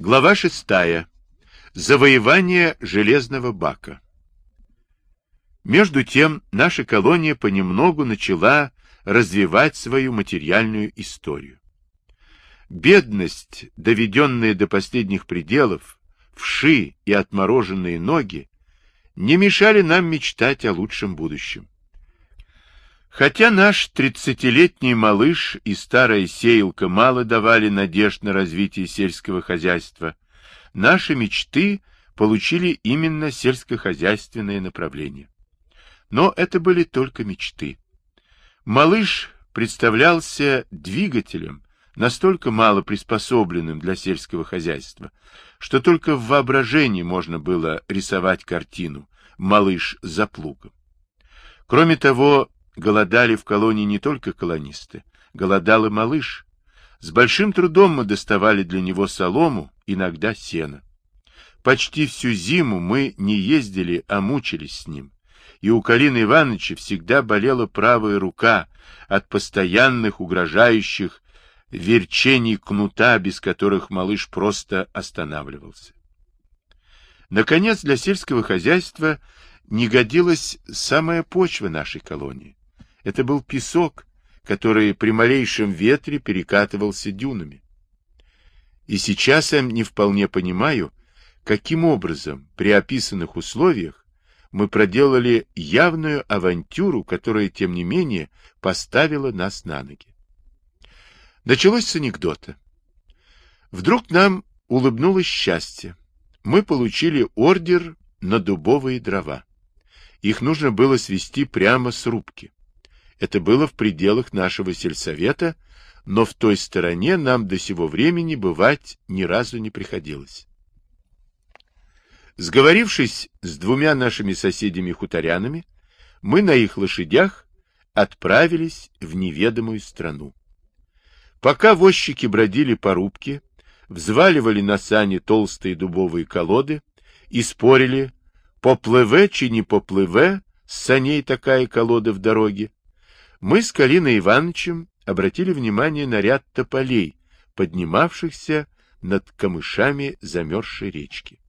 Глава шестая. Завоевание железного бака. Между тем, наша колония понемногу начала развивать свою материальную историю. Бедность, доведенная до последних пределов, вши и отмороженные ноги, не мешали нам мечтать о лучшем будущем. Хотя наш тридцатилетний малыш и старая сеялка мало давали надежд на развитие сельского хозяйства, наши мечты получили именно сельскохозяйственное направление. Но это были только мечты. Малыш представлялся двигателем, настолько мало приспособленным для сельского хозяйства, что только в воображении можно было рисовать картину «Малыш за плугом». Кроме того, Голодали в колонии не только колонисты, голодал и малыш. С большим трудом мы доставали для него солому, иногда сено. Почти всю зиму мы не ездили, а мучились с ним. И у Калины Ивановича всегда болела правая рука от постоянных угрожающих верчений кнута, без которых малыш просто останавливался. Наконец, для сельского хозяйства не годилась самая почва нашей колонии. Это был песок, который при малейшем ветре перекатывался дюнами. И сейчас я не вполне понимаю, каким образом при описанных условиях мы проделали явную авантюру, которая, тем не менее, поставила нас на ноги. Началось с анекдота. Вдруг нам улыбнулось счастье. Мы получили ордер на дубовые дрова. Их нужно было свести прямо с рубки. Это было в пределах нашего сельсовета, но в той стороне нам до сего времени бывать ни разу не приходилось. Сговорившись с двумя нашими соседями-хуторянами, мы на их лошадях отправились в неведомую страну. Пока возчики бродили по рубке, взваливали на сани толстые дубовые колоды и спорили, поплыве чи не поплыве с саней такая колода в дороге, мы с Калиной Ивановичем обратили внимание на ряд тополей, поднимавшихся над камышами замерзшей речки.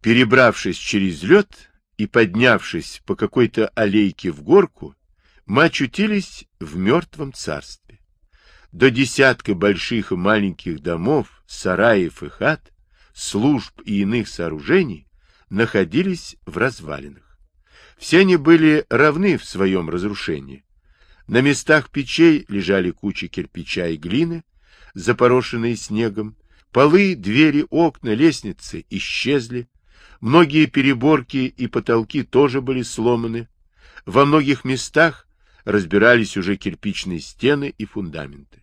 Перебравшись через лед и поднявшись по какой-то аллейке в горку, мы очутились в мертвом царстве. До десятка больших и маленьких домов, сараев и хат, служб и иных сооружений находились в развалинах. Все они были равны в своем разрушении. На местах печей лежали кучи кирпича и глины, запорошенные снегом. Полы, двери, окна, лестницы исчезли. Многие переборки и потолки тоже были сломаны. Во многих местах разбирались уже кирпичные стены и фундаменты.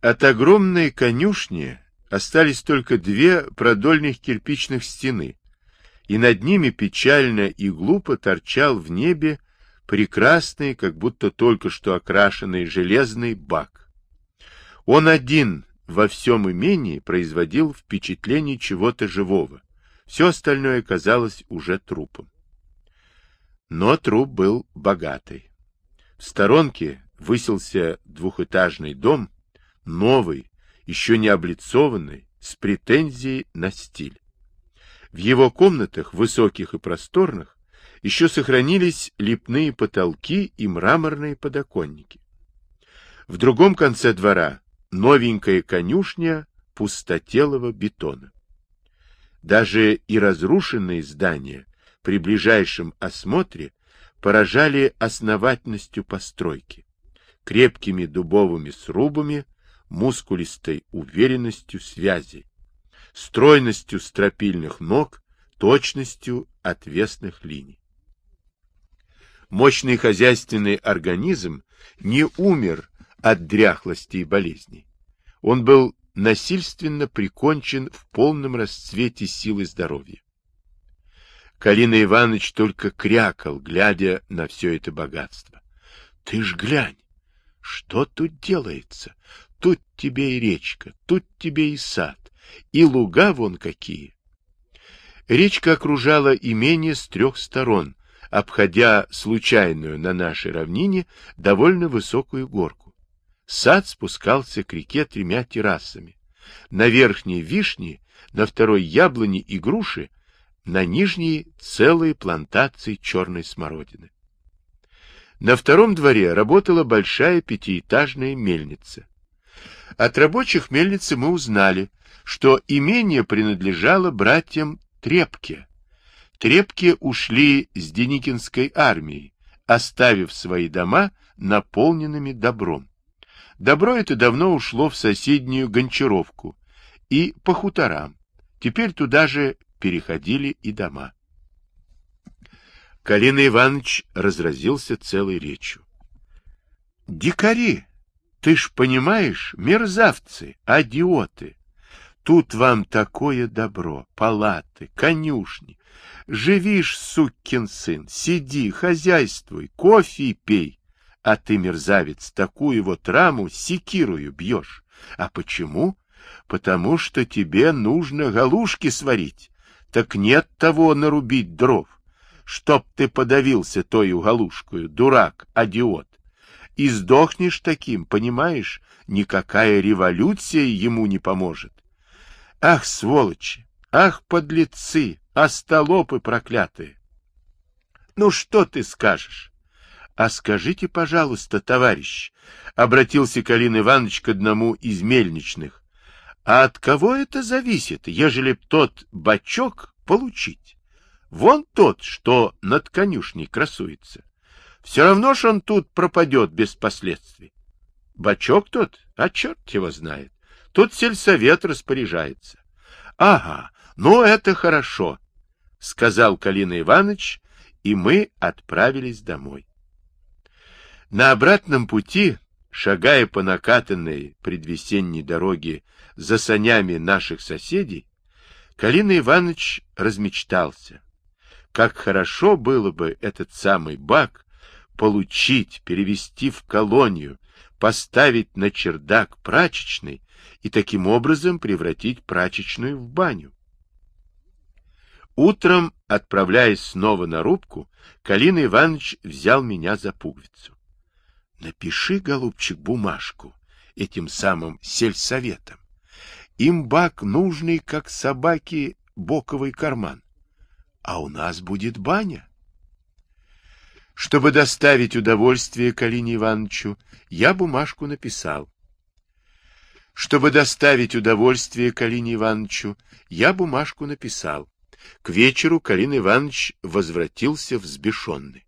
От огромной конюшни остались только две продольных кирпичных стены, и над ними печально и глупо торчал в небе прекрасный, как будто только что окрашенный железный бак. Он один во всем имении производил впечатление чего-то живого. Все остальное казалось уже трупом. Но труп был богатый. В сторонке высился двухэтажный дом, новый, еще не облицованный, с претензией на стиль. В его комнатах, высоких и просторных, еще сохранились лепные потолки и мраморные подоконники. В другом конце двора новенькая конюшня пустотелого бетона. Даже и разрушенные здания при ближайшем осмотре поражали основательностью постройки, крепкими дубовыми срубами, мускулистой уверенностью связей, стройностью стропильных ног, точностью отвесных линий. Мощный хозяйственный организм не умер от дряхлости и болезней. Он был насильственно прикончен в полном расцвете силы здоровья. Калина Иванович только крякал, глядя на все это богатство. — Ты ж глянь, что тут делается? Тут тебе и речка, тут тебе и сад, и луга вон какие. Речка окружала имение с трех сторон, обходя случайную на нашей равнине довольно высокую горку. Сад спускался к реке тремя террасами. на верхней вишне, на второй яблони и груши, на нижней целые плантации черной смородины. На втором дворе работала большая пятиэтажная мельница. От рабочих мельницы мы узнали, что имение принадлежало братьям Трепке. Трепке ушли с Деникинской армией, оставив свои дома наполненными добром. Добро это давно ушло в соседнюю Гончаровку и по хуторам. Теперь туда же переходили и дома. Калина Иванович разразился целой речью. «Дикари! Ты ж понимаешь, мерзавцы, адиоты! Тут вам такое добро, палаты, конюшни. Живишь, сукин сын, сиди, хозяйствуй, кофе пей. А ты, мерзавец, такую вот раму секирую бьешь. А почему? Потому что тебе нужно галушки сварить. Так нет того нарубить дров. Чтоб ты подавился тою галушкою, дурак, адиот. И сдохнешь таким, понимаешь? Никакая революция ему не поможет. Ах, сволочи! Ах, подлецы! Остолопы проклятые! Ну, что ты скажешь? А скажите, пожалуйста, товарищ, — обратился Калин Иванович к одному из мельничных, — а от кого это зависит, ежели б тот бачок получить? Вон тот, что над конюшней красуется. Все равно ж он тут пропадет без последствий. Бачок тот, а черт его знает. Тут сельсовет распоряжается. — Ага, ну это хорошо, — сказал Калина Иванович, и мы отправились домой. На обратном пути, шагая по накатанной предвесенней дороге за санями наших соседей, Калина Иванович размечтался. Как хорошо было бы этот самый бак получить, перевести в колонию, поставить на чердак прачечный и таким образом превратить прачечную в баню. Утром, отправляясь снова на рубку, Калина Иванович взял меня за пуговицу. — Напиши, голубчик, бумажку этим самым сельсоветом. Им бак нужный, как собаке, боковый карман. А у нас будет баня. Чтобы доставить удовольствие Калине Ивановичу, я бумажку написал. Чтобы доставить удовольствие Калине Ивановичу, я бумажку написал. К вечеру Калин Иванович возвратился взбешенный.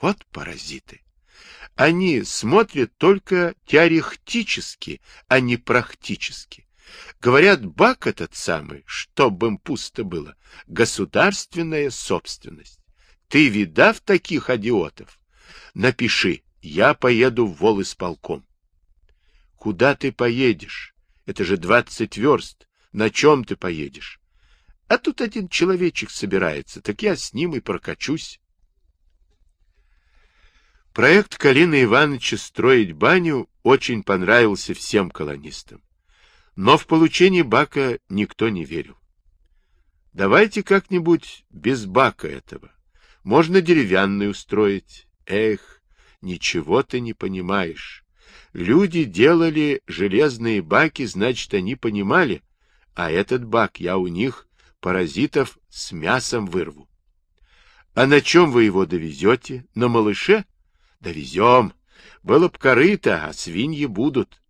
Вот паразиты. Они смотрят только теоретически, а не практически. Говорят, бак этот самый, чтоб им пусто было, государственная собственность. Ты видав таких идиотов? Напиши, я поеду в волисполком. Куда ты поедешь? Это же двадцать верст. На чем ты поедешь? А тут один человечек собирается, так я с ним и прокачусь. Проект Калины Ивановича строить баню очень понравился всем колонистам. Но в получении бака никто не верил. Давайте как-нибудь без бака этого. Можно деревянный устроить. Эх, ничего ты не понимаешь. Люди делали железные баки, значит, они понимали, а этот бак я у них паразитов с мясом вырву. А на чем вы его довезете? На малыше? Довезем. Было б корыто, а свиньи будут.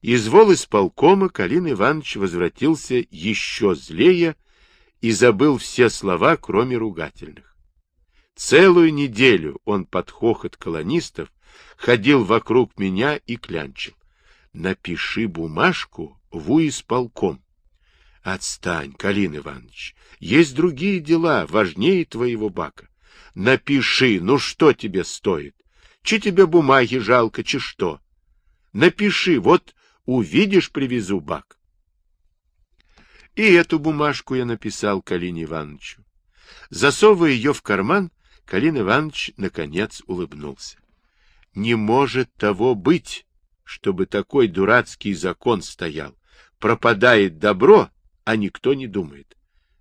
Из волисполкома Калин Иванович возвратился еще злее и забыл все слова, кроме ругательных. Целую неделю он под хохот колонистов ходил вокруг меня и клянчил. Напиши бумажку в уисполком. Отстань, Калин Иванович. Есть другие дела, важнее твоего бака. Напиши, ну что тебе стоит? Чи тебе бумаги жалко, чи что? Напиши, вот увидишь, привезу бак. И эту бумажку я написал Калине Ивановичу. Засовывая ее в карман, Калин Иванович наконец улыбнулся. Не может того быть, чтобы такой дурацкий закон стоял. Пропадает добро, а никто не думает.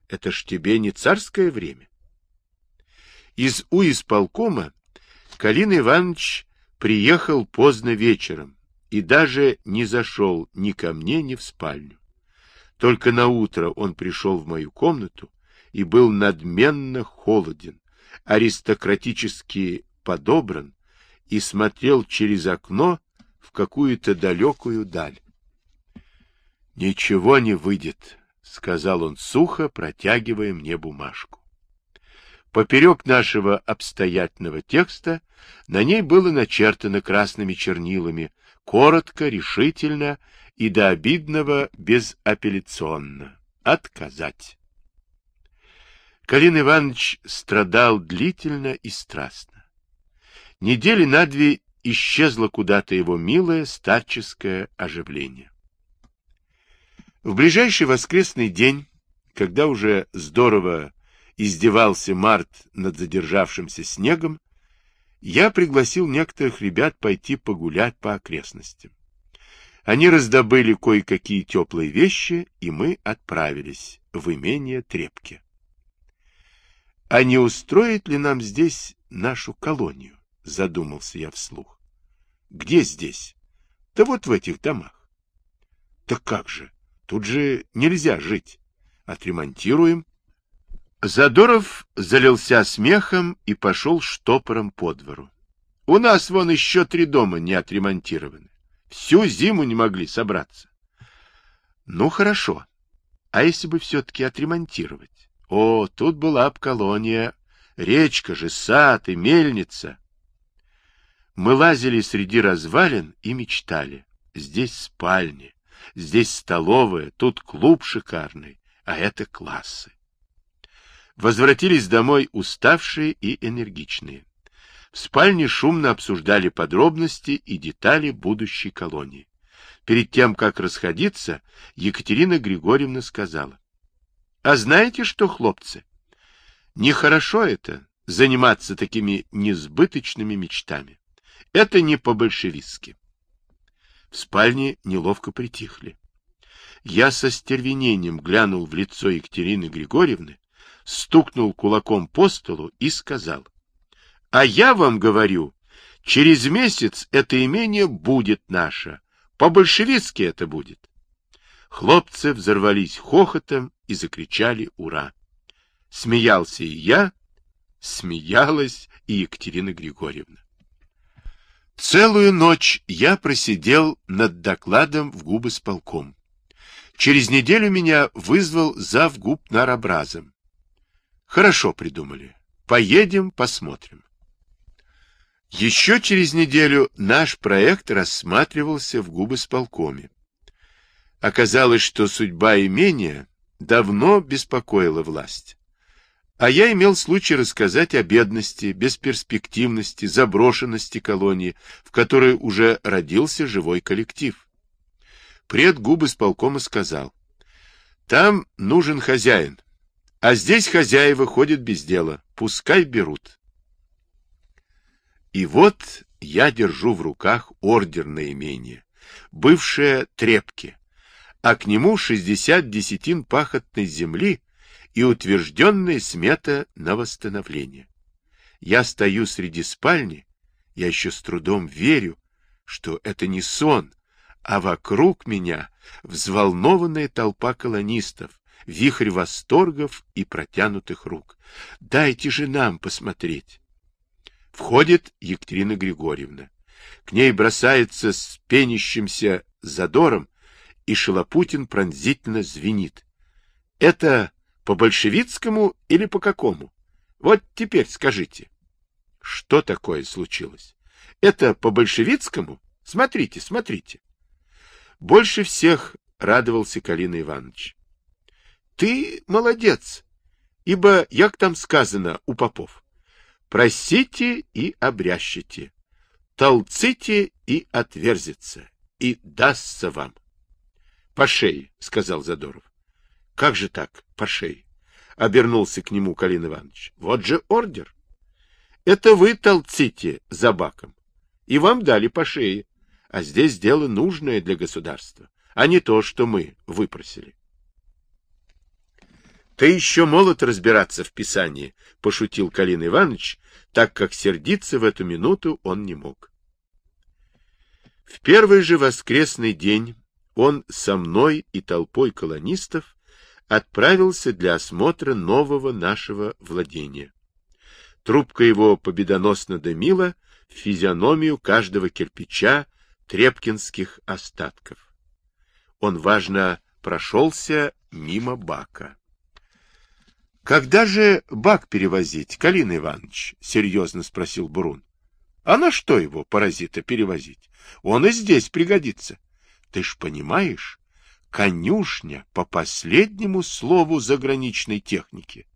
Это ж тебе не царское время. Из уисполкома Калин Иванович приехал поздно вечером, и даже не зашел ни ко мне, ни в спальню. Только на утро он пришел в мою комнату и был надменно холоден, аристократически подобран и смотрел через окно в какую-то далекую даль. «Ничего не выйдет», — сказал он сухо, протягивая мне бумажку. Поперек нашего обстоятельного текста на ней было начертано красными чернилами, коротко, решительно и до обидного безапелляционно. Отказать. Калин Иванович страдал длительно и страстно. Недели на две исчезло куда-то его милое старческое оживление. В ближайший воскресный день, когда уже здорово издевался март над задержавшимся снегом, я пригласил некоторых ребят пойти погулять по окрестностям. Они раздобыли кое-какие теплые вещи, и мы отправились в имение Трепки. А не устроит ли нам здесь нашу колонию? Задумался я вслух. Где здесь? Да вот в этих домах. Так как же? Тут же нельзя жить. Отремонтируем. Задоров залился смехом и пошел штопором по двору. У нас вон еще три дома не отремонтированы. Всю зиму не могли собраться. Ну, хорошо. А если бы все-таки отремонтировать? О, тут была б колония, речка же, сад и мельница. Мы лазили среди развалин и мечтали. Здесь спальни, здесь столовая, тут клуб шикарный, а это классы. Возвратились домой уставшие и энергичные. В спальне шумно обсуждали подробности и детали будущей колонии. Перед тем, как расходиться, Екатерина Григорьевна сказала. — А знаете что, хлопцы, нехорошо это, заниматься такими несбыточными мечтами. Это не по-большевистски. В спальне неловко притихли. Я со стервенением глянул в лицо Екатерины Григорьевны, стукнул кулаком по столу и сказал. — А я вам говорю, через месяц это имение будет наше. По-большевистски это будет. Хлопцы взорвались хохотом и закричали «Ура!». Смеялся и я, смеялась и Екатерина Григорьевна. Целую ночь я просидел над докладом в губы с полком. Через неделю меня вызвал зав губ нарабразом. Хорошо придумали. Поедем, посмотрим. Еще через неделю наш проект рассматривался в губы с полкоме. Оказалось, что судьба имения давно беспокоила власть. А я имел случай рассказать о бедности, бесперспективности, заброшенности колонии, в которой уже родился живой коллектив. Пред губы с полкома сказал, там нужен хозяин, а здесь хозяева ходят без дела, пускай берут. И вот я держу в руках ордер на имение, бывшее Трепки, а к нему 60 десятин пахотной земли и утвержденная смета на восстановление. Я стою среди спальни, я еще с трудом верю, что это не сон, а вокруг меня взволнованная толпа колонистов, вихрь восторгов и протянутых рук. Дайте же нам посмотреть. Входит Екатерина Григорьевна. К ней бросается с пенящимся задором, и Шалопутин пронзительно звенит. Это по большевицкому или по какому? Вот теперь скажите. Что такое случилось? Это по большевицкому? Смотрите, смотрите. Больше всех радовался Калина Иванович. Ты молодец, ибо, як там сказано у попов, просите и обрящите, толците и отверзится, и дастся вам. По шее, сказал Задоров. Как же так, по шее? Обернулся к нему Калин Иванович. Вот же ордер. Это вы толците за баком, и вам дали по шее, а здесь дело нужное для государства, а не то, что мы выпросили. Ты еще молод разбираться в Писании, — пошутил Калин Иванович, так как сердиться в эту минуту он не мог. В первый же воскресный день он со мной и толпой колонистов отправился для осмотра нового нашего владения. Трубка его победоносно дымила в физиономию каждого кирпича трепкинских остатков. Он, важно, прошелся мимо бака. — Когда же бак перевозить, Калин Иванович? — серьезно спросил Бурун. — А на что его, паразита, перевозить? Он и здесь пригодится. Ты ж понимаешь, конюшня по последнему слову заграничной техники.